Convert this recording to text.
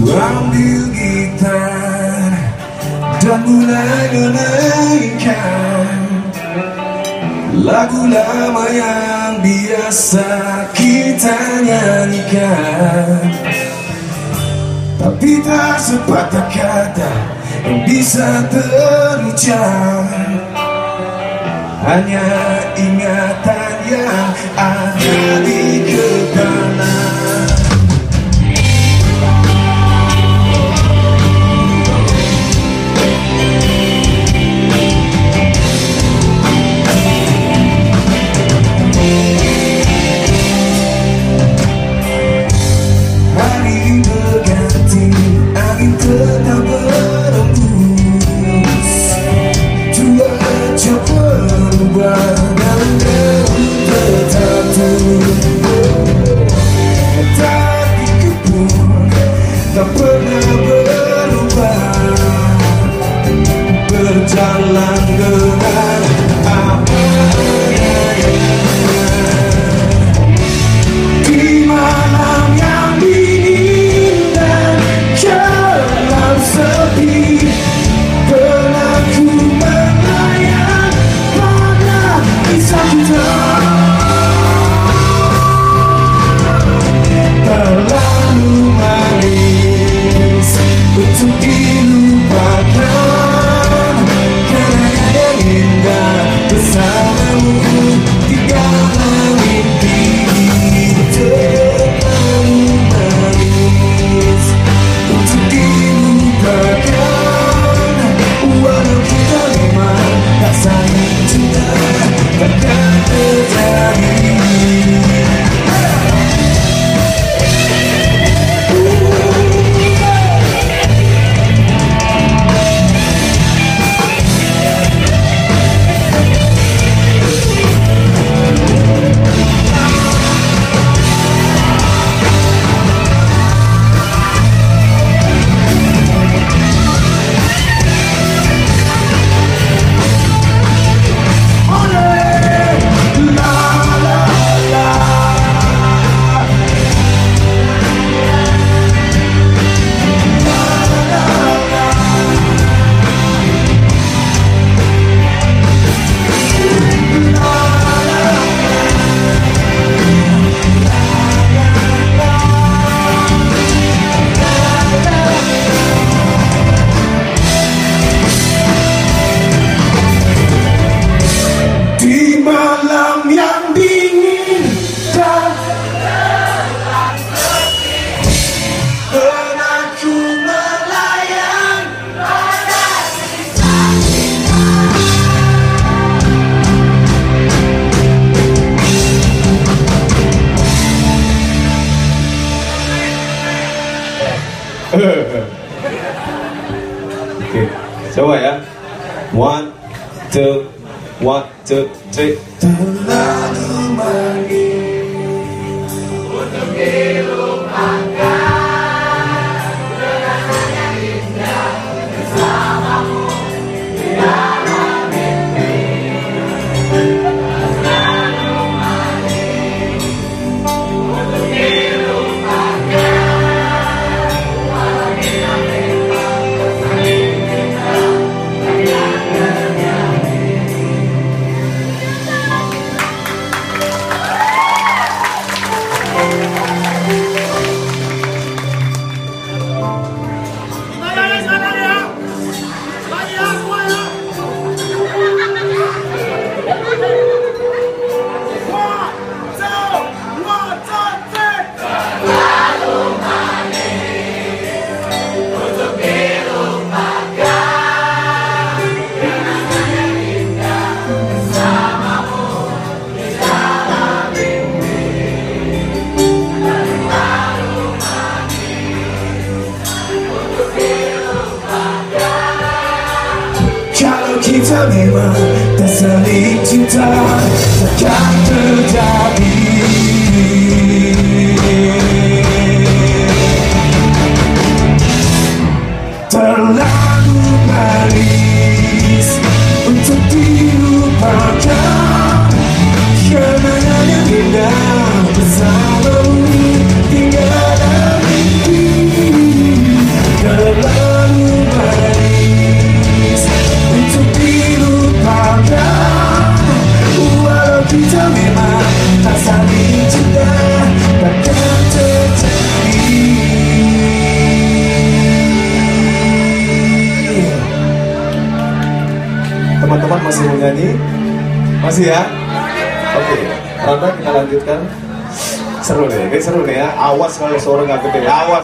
Ambil gitar Dan mulai menaikkan Lagu lama yang biasa kita nyanyikan. Tapi tak sepatah kata yang bisa terucap. Hanya ingatan yang ada di kepala 两个 Coba ya. One, two, one, two, three. Kita memang tak saling cinta. Takkan terjadi masih mau nyanyi? Masih ya? Oke, Randa kita lanjutkan. Seru deh, ini seru nih ya. Awas kalau suara nggak gede, awas.